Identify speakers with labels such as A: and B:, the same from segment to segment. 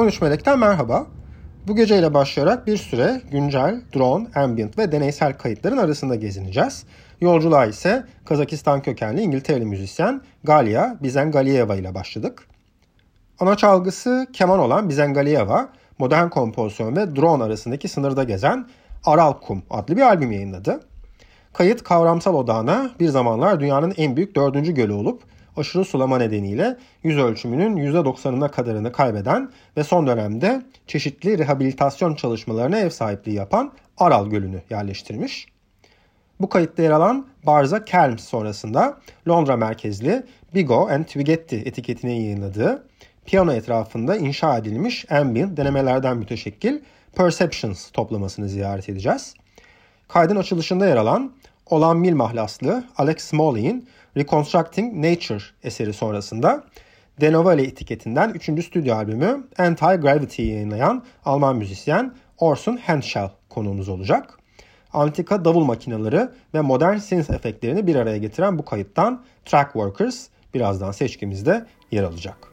A: 13 Melek'ten merhaba. Bu geceyle başlayarak bir süre güncel, drone, ambient ve deneysel kayıtların arasında gezineceğiz. Yolculuğa ise Kazakistan kökenli İngiltereli müzisyen Galia Bizengalieva ile başladık. Ana çalgısı keman olan Bizengalieva, modern kompozisyon ve drone arasındaki sınırda gezen Aral Kum adlı bir albüm yayınladı. Kayıt kavramsal odağına bir zamanlar dünyanın en büyük dördüncü gölü olup aşırı sulama nedeniyle yüz ölçümünün %90'ına kadarını kaybeden ve son dönemde çeşitli rehabilitasyon çalışmalarına ev sahipliği yapan Aral Gölü'nü yerleştirmiş. Bu kayıtta yer alan Barza Kelms sonrasında Londra merkezli Bigo and Twigetti etiketine yayınladığı piyano etrafında inşa edilmiş ambient denemelerden müteşekkil Perceptions toplamasını ziyaret edeceğiz. Kaydın açılışında yer alan Olan Mil mahlaslı Alex Smalley'in Reconstructing Nature eseri sonrasında Denovale etiketinden 3. stüdyo albümü Anti-Gravity'yi yayınlayan Alman müzisyen Orson Henschel konuğumuz olacak. Antika davul makineleri ve modern synth efektlerini bir araya getiren bu kayıttan Track Workers birazdan seçkimizde yer alacak.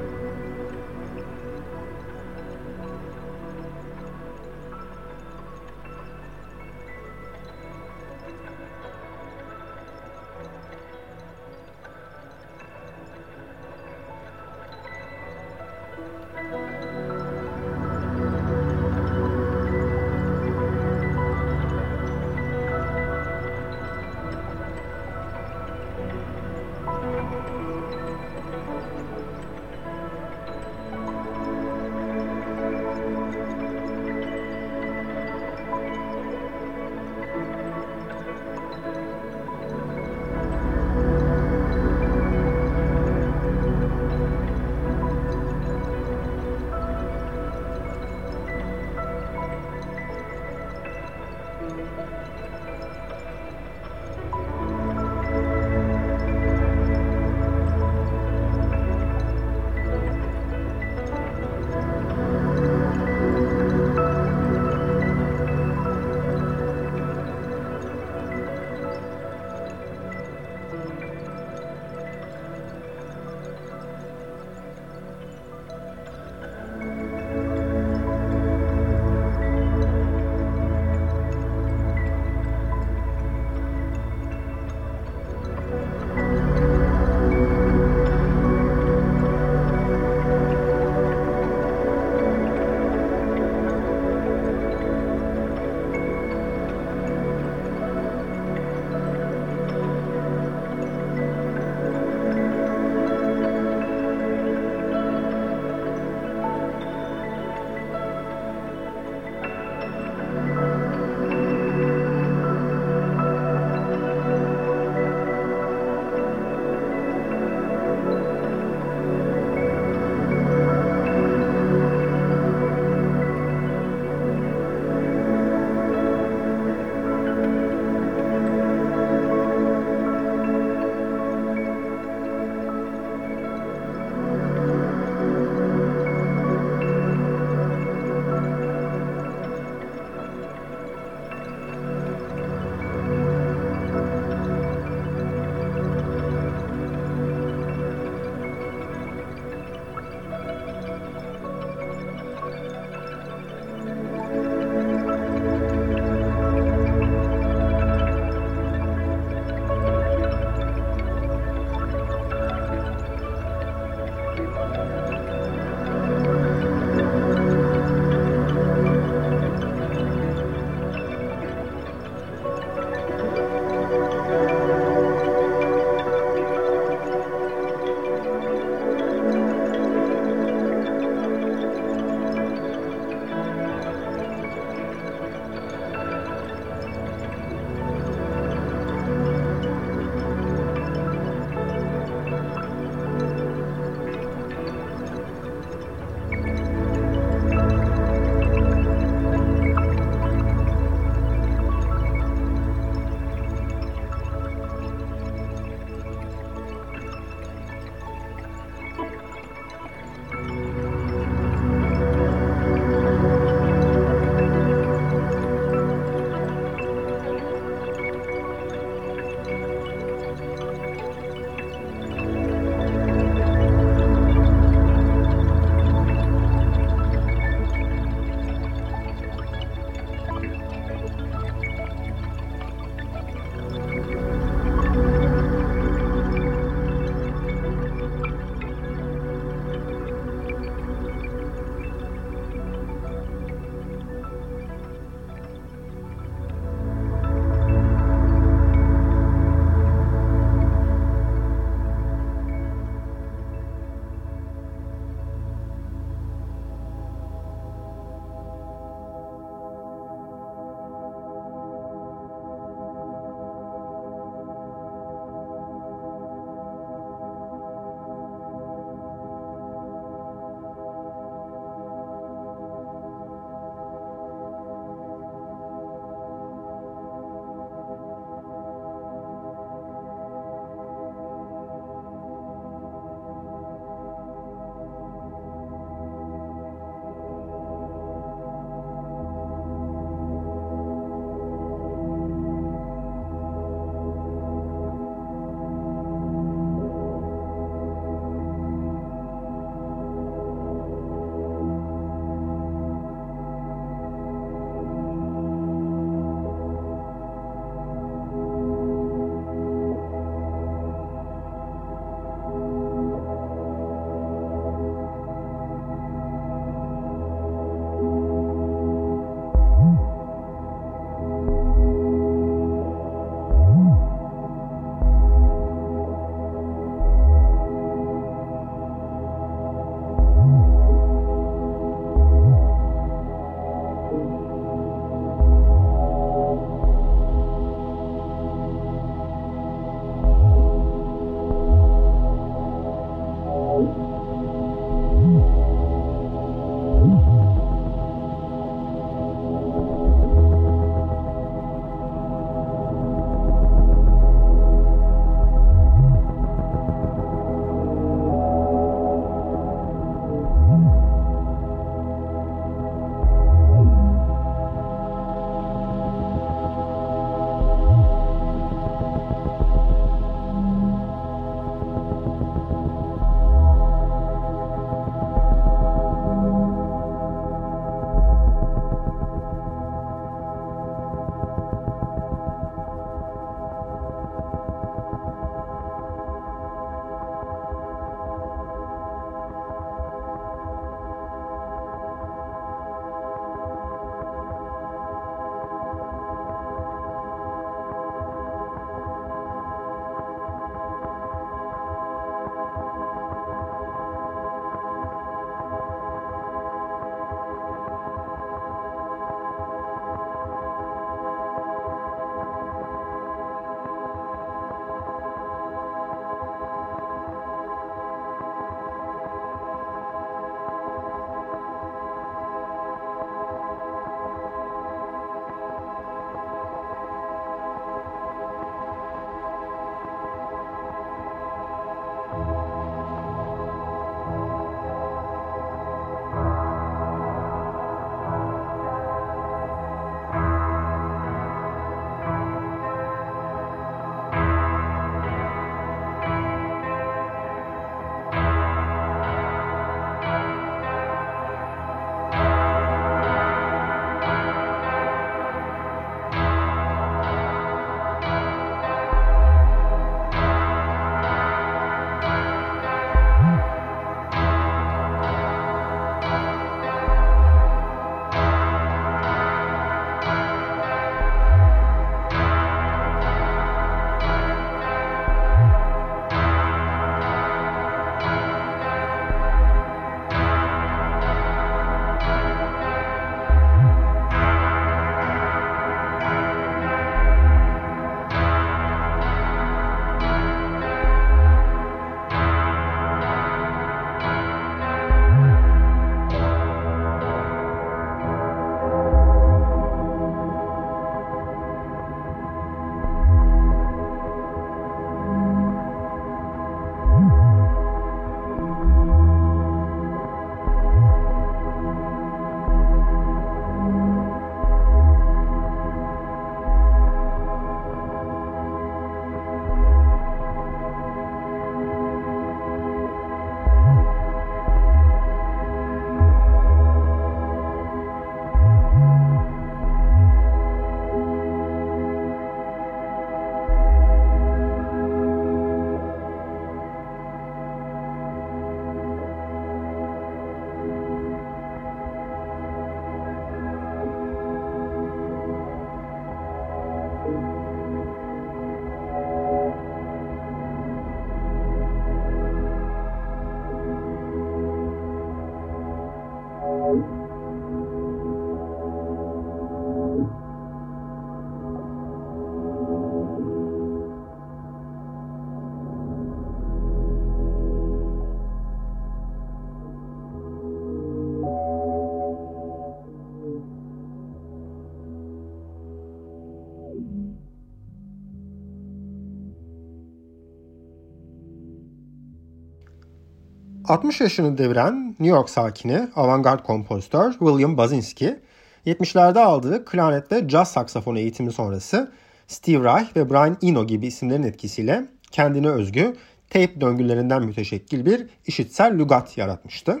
A: 60 yaşını deviren New York sakini, avantgard kompozitör William Basinski, 70'lerde aldığı klarnet ve caz saksafonu eğitimi sonrası Steve Reich ve Brian Eno gibi isimlerin etkisiyle kendine özgü tape döngülerinden müteşekkil bir işitsel lügat yaratmıştı.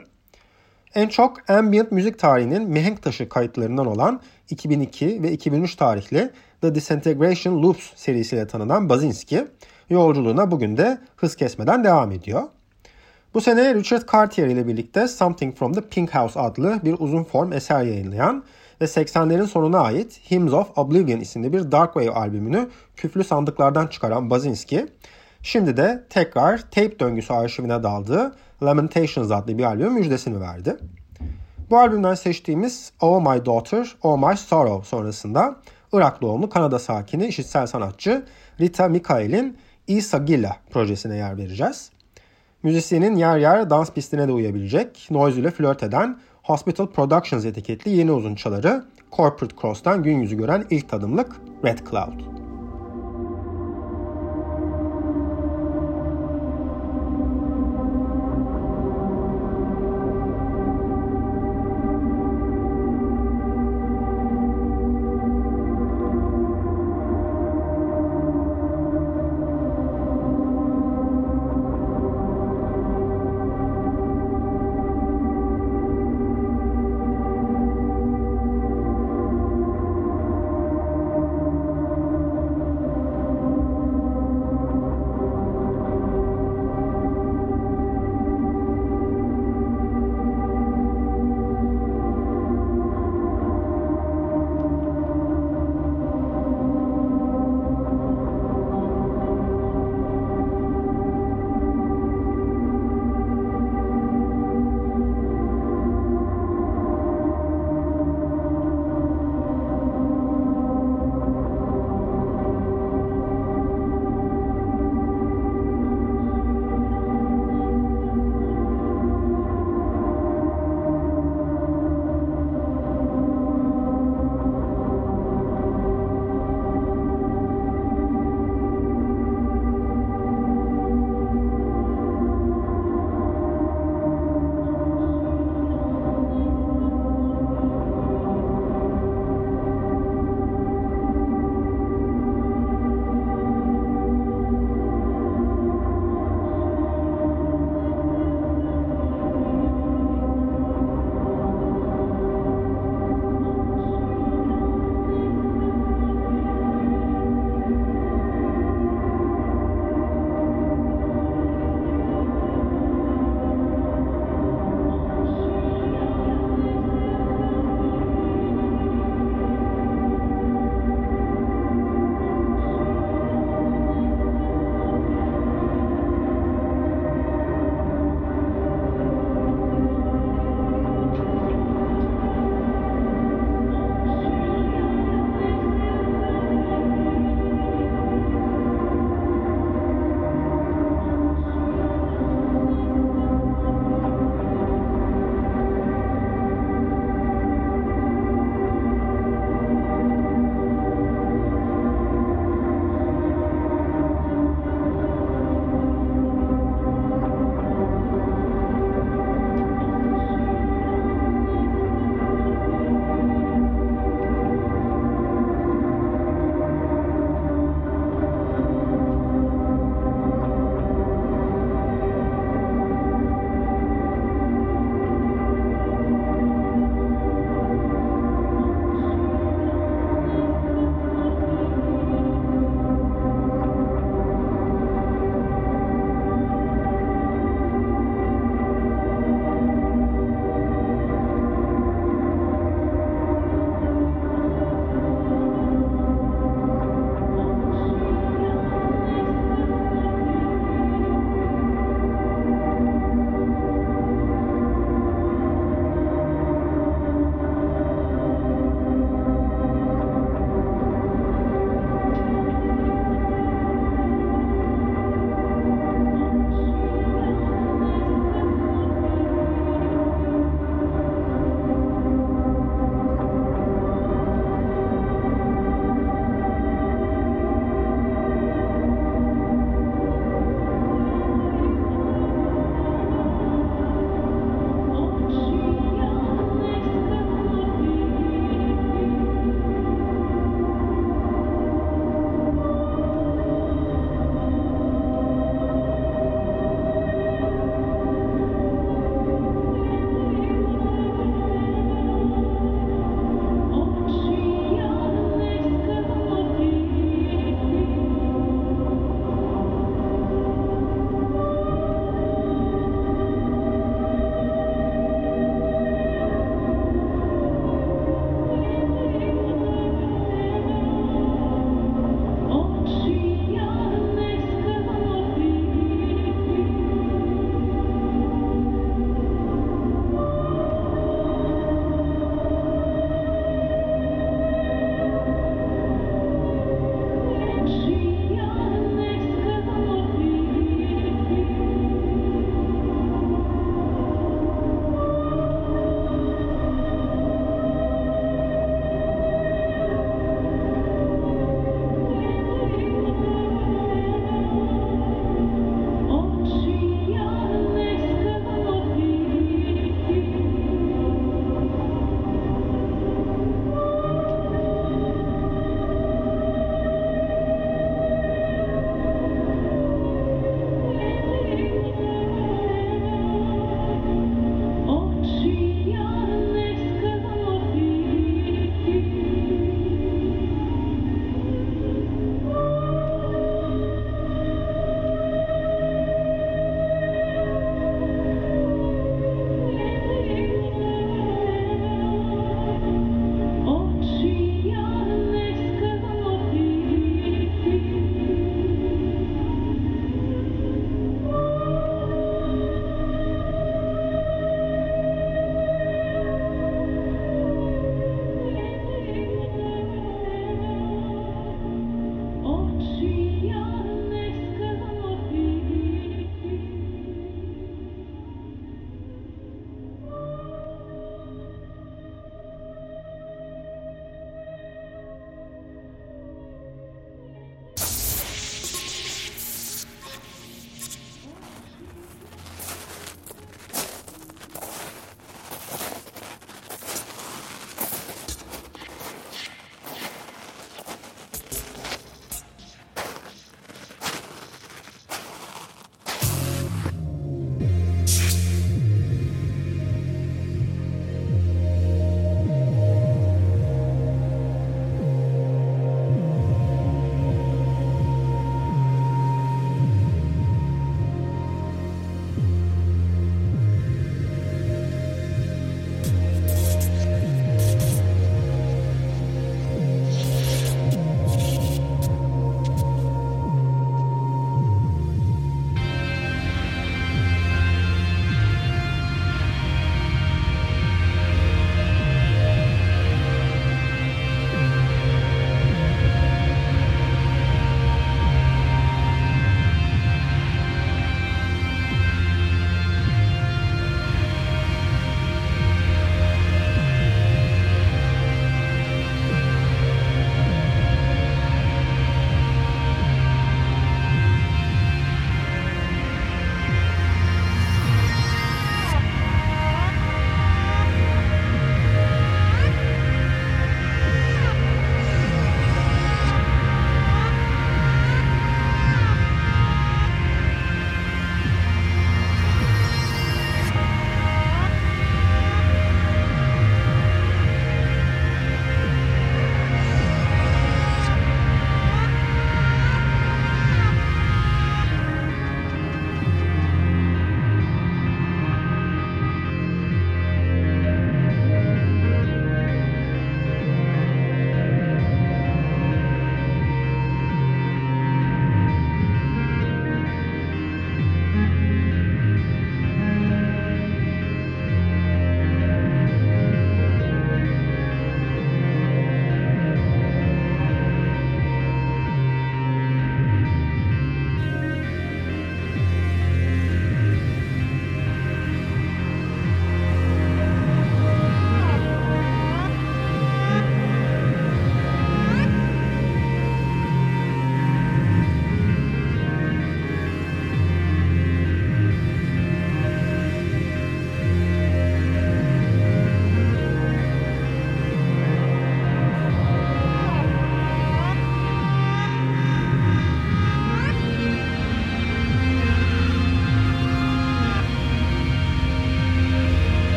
A: En çok ambient müzik tarihinin mihenk taşı kayıtlarından olan 2002 ve 2003 tarihli The Disintegration Loops serisiyle tanınan Basinski, yolculuğuna bugün de hız kesmeden devam ediyor. Bu sene Richard Cartier ile birlikte Something from the Pink House adlı bir uzun form eser yayınlayan ve 80'lerin sonuna ait Hymns of Oblivion isimli bir Darkwave albümünü küflü sandıklardan çıkaran Basinski, şimdi de tekrar tape döngüsü arşivine daldığı Lamentations adlı bir albüm müjdesini verdi. Bu albümden seçtiğimiz Oh My Daughter, Oh My Sorrow sonrasında Irak doğumlu Kanada sakini işitsel sanatçı Rita Mikael'in Isa Gilla projesine yer vereceğiz. Müzisyenin yer yer dans pistine de uyabilecek, noise ile flört eden Hospital Productions etiketli yeni uzunçaları Corporate Cross'tan gün yüzü gören ilk tadımlık Red Cloud.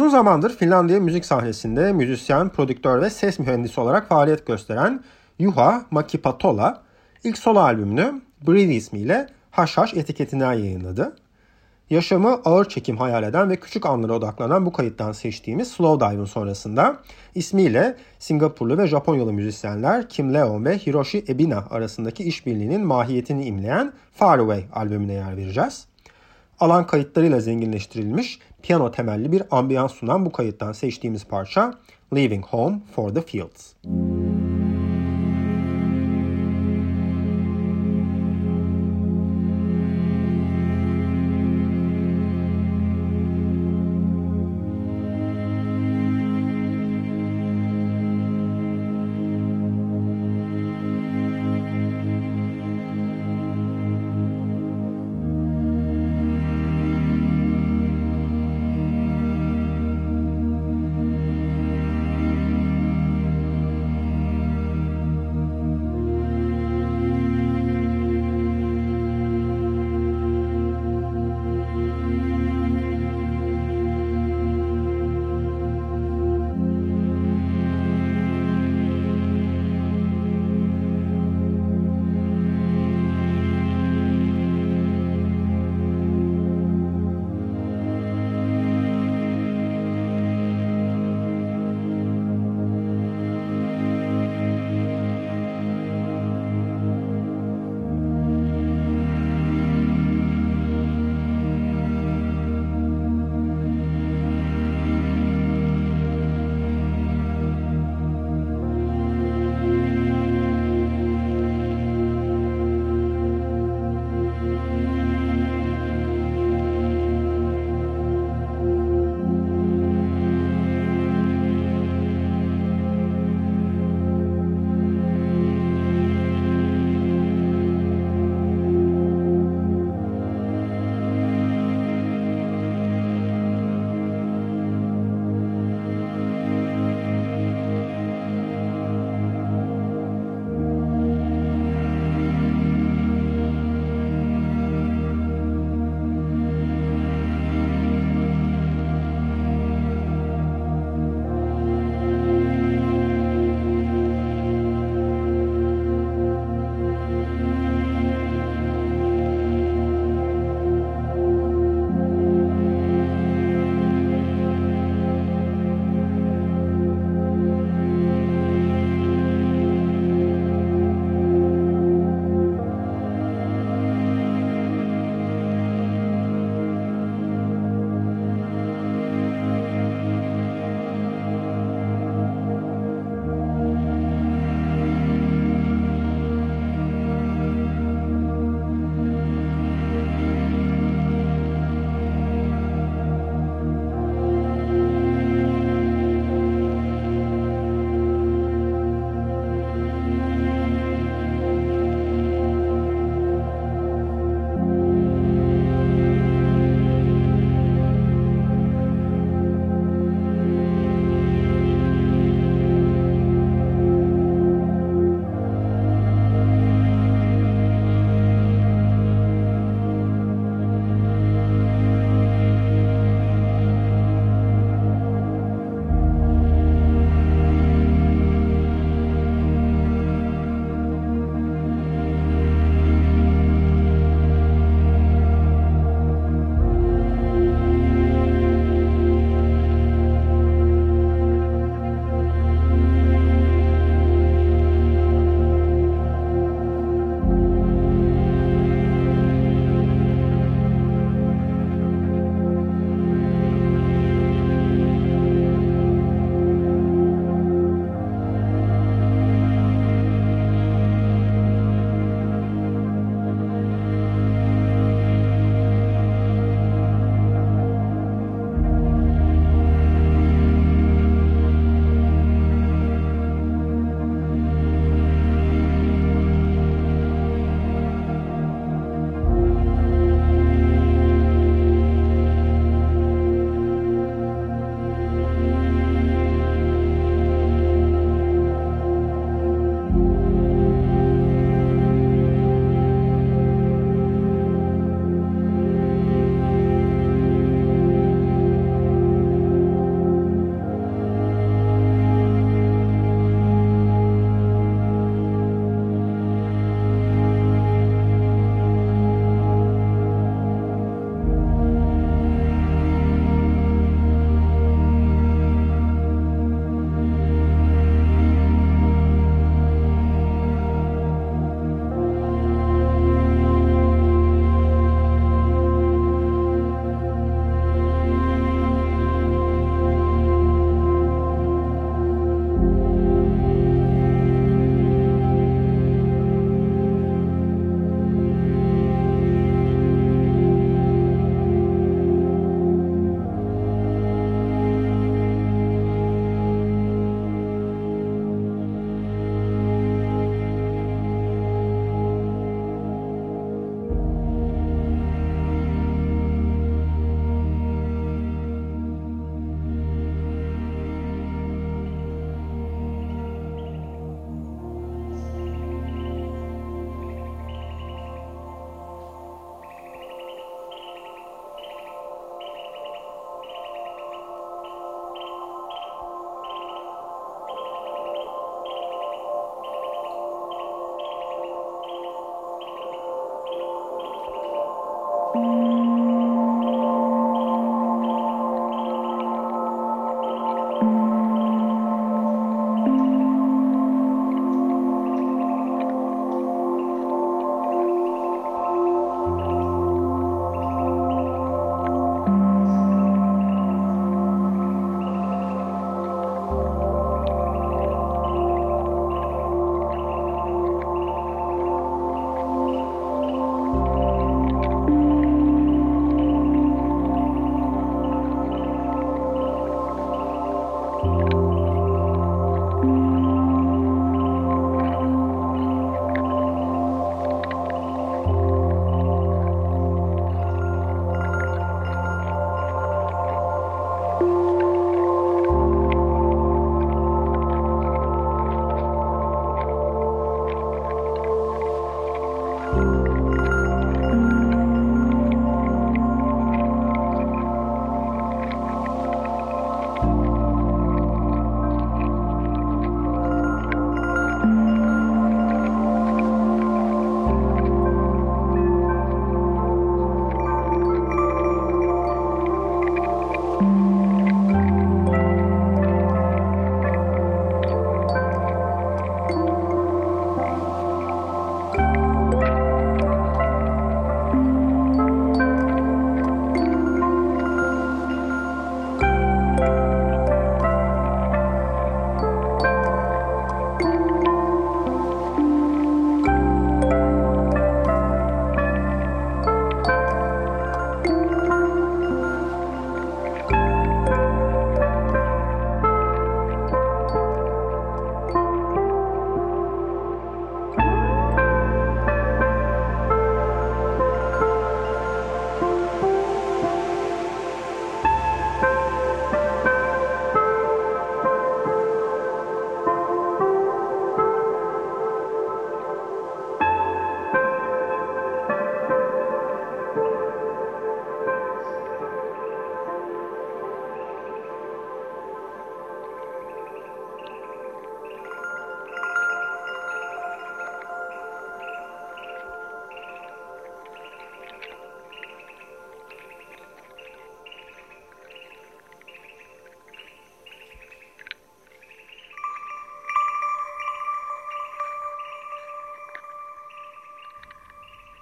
A: Uzun zamandır Finlandiya müzik sahnesinde müzisyen, prodüktör ve ses mühendisi olarak faaliyet gösteren Juha Makipatola ilk solo albümünü Breathe ismiyle Haş etiketinden yayınladı. Yaşamı ağır çekim hayal eden ve küçük anlara odaklanan bu kayıttan seçtiğimiz Slow Dive'ın sonrasında ismiyle Singapurlu ve Japonyalı müzisyenler Kim Leon ve Hiroshi Ebina arasındaki işbirliğinin mahiyetini imleyen Far Away albümüne yer vereceğiz. Alan kayıtlarıyla zenginleştirilmiş piyano temelli bir ambiyans sunan bu kayıttan seçtiğimiz parça Leaving Home for the Fields. Müzik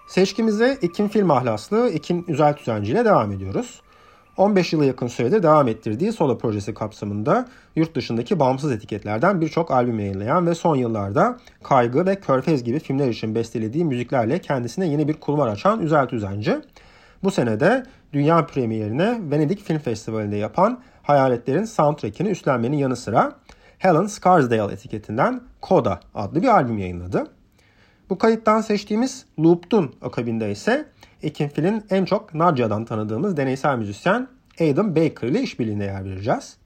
A: Seçkimize Ekin Film Ahlaslı Ekin Üzel Tüzenci ile devam ediyoruz. 15 yıla yakın sürede devam ettirdiği solo projesi kapsamında yurt dışındaki bağımsız etiketlerden birçok albüm yayınlayan ve son yıllarda Kaygı ve Körfez gibi filmler için bestelediği müziklerle kendisine yeni bir kulvar açan Üzel Tüzenci. Bu senede dünya premierine Venedik Film Festivali'nde yapan Hayaletlerin soundtrackini üstlenmenin yanı sıra Helen Scarsdale etiketinden Coda adlı bir albüm yayınladı. Bu kayıttan seçtiğimiz Loop'tun akabinde ise Ekin Fil'in en çok Nadia'dan tanıdığımız deneysel müzisyen Adam Baker ile işbirliğine yer vereceğiz.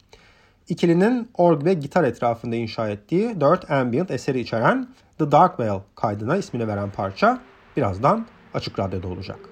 A: İkilinin org ve gitar etrafında inşa ettiği dört ambient eseri içeren The Dark Veil kaydına ismini veren parça birazdan Açık Radyo'da olacak.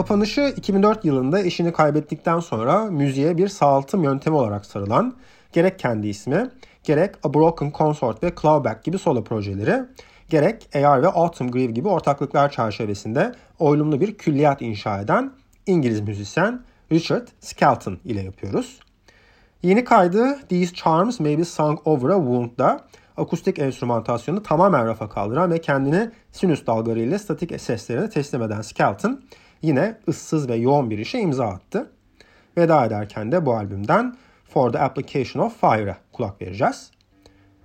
A: Kapanışı 2004 yılında eşini kaybettikten sonra müziğe bir sağaltım yöntemi olarak sarılan gerek kendi ismi, gerek A Broken Consort ve Clawback gibi solo projeleri, gerek AR ve Autumn Grieve gibi ortaklıklar çerçevesinde oylumlu bir külliyat inşa eden İngiliz müzisyen Richard Skelton ile yapıyoruz. Yeni kaydı These Charms May Be Sung Over a Wound'da akustik enstrümantasyonu tamamen rafa kaldıran ve kendini sinüs dalgalarıyla statik seslerine teslim eden Skelton yine ıssız ve yoğun bir işe imza attı. Veda ederken de bu albümden For the Application of Fire'a kulak vereceğiz.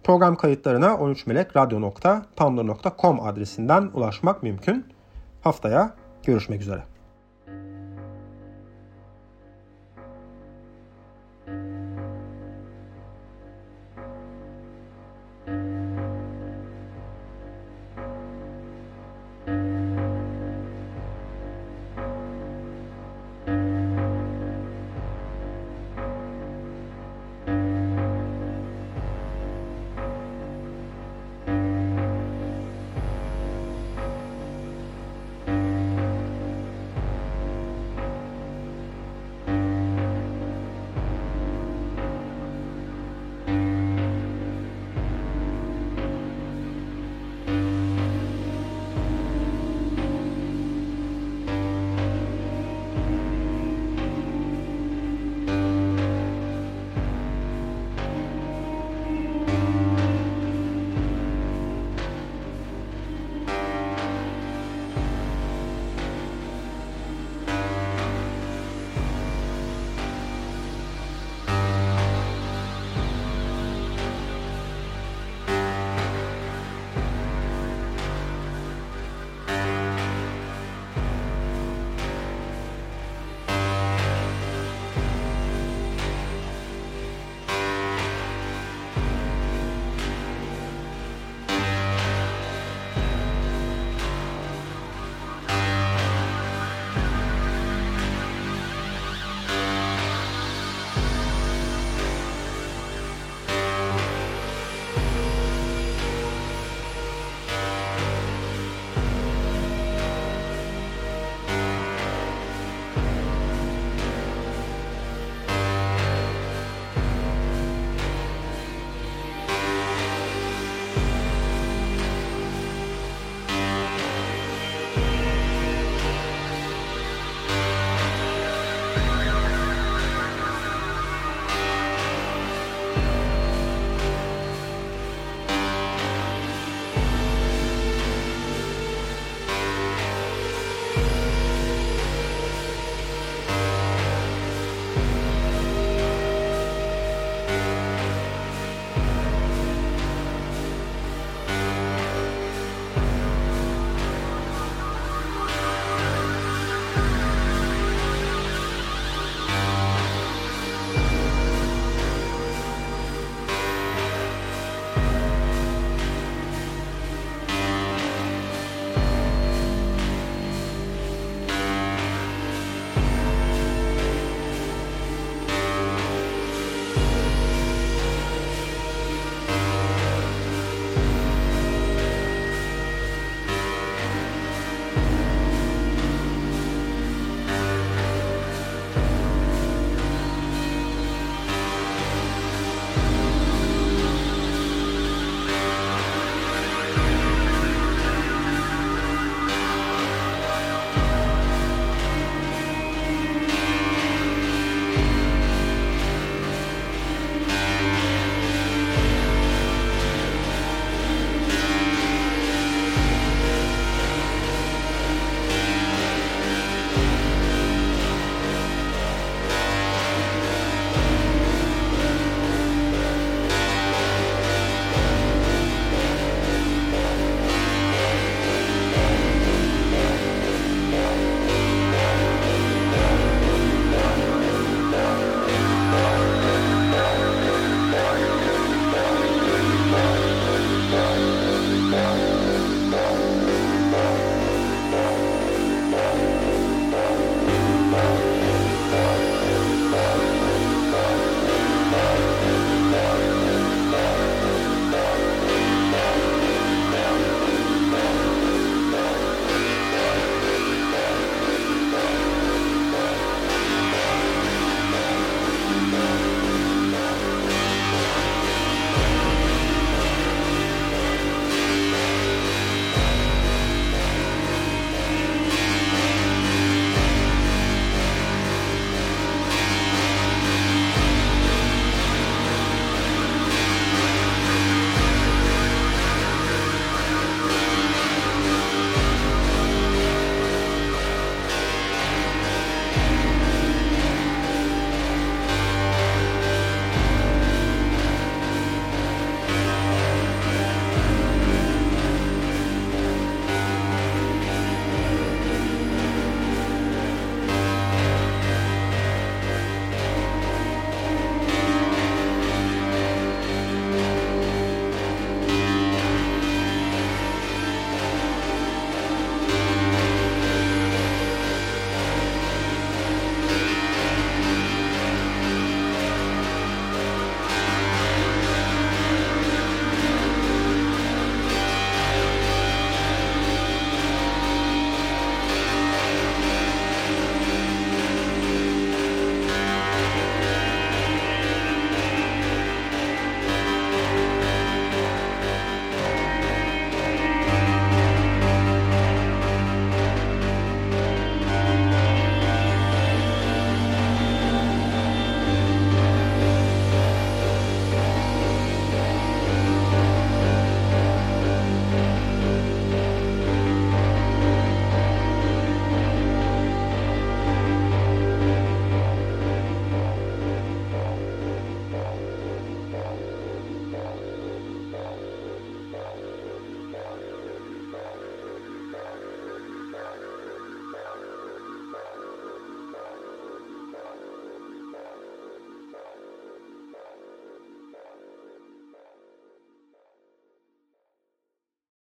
A: Program kayıtlarına 13melekradyo.tumblr.com adresinden ulaşmak mümkün. Haftaya görüşmek üzere.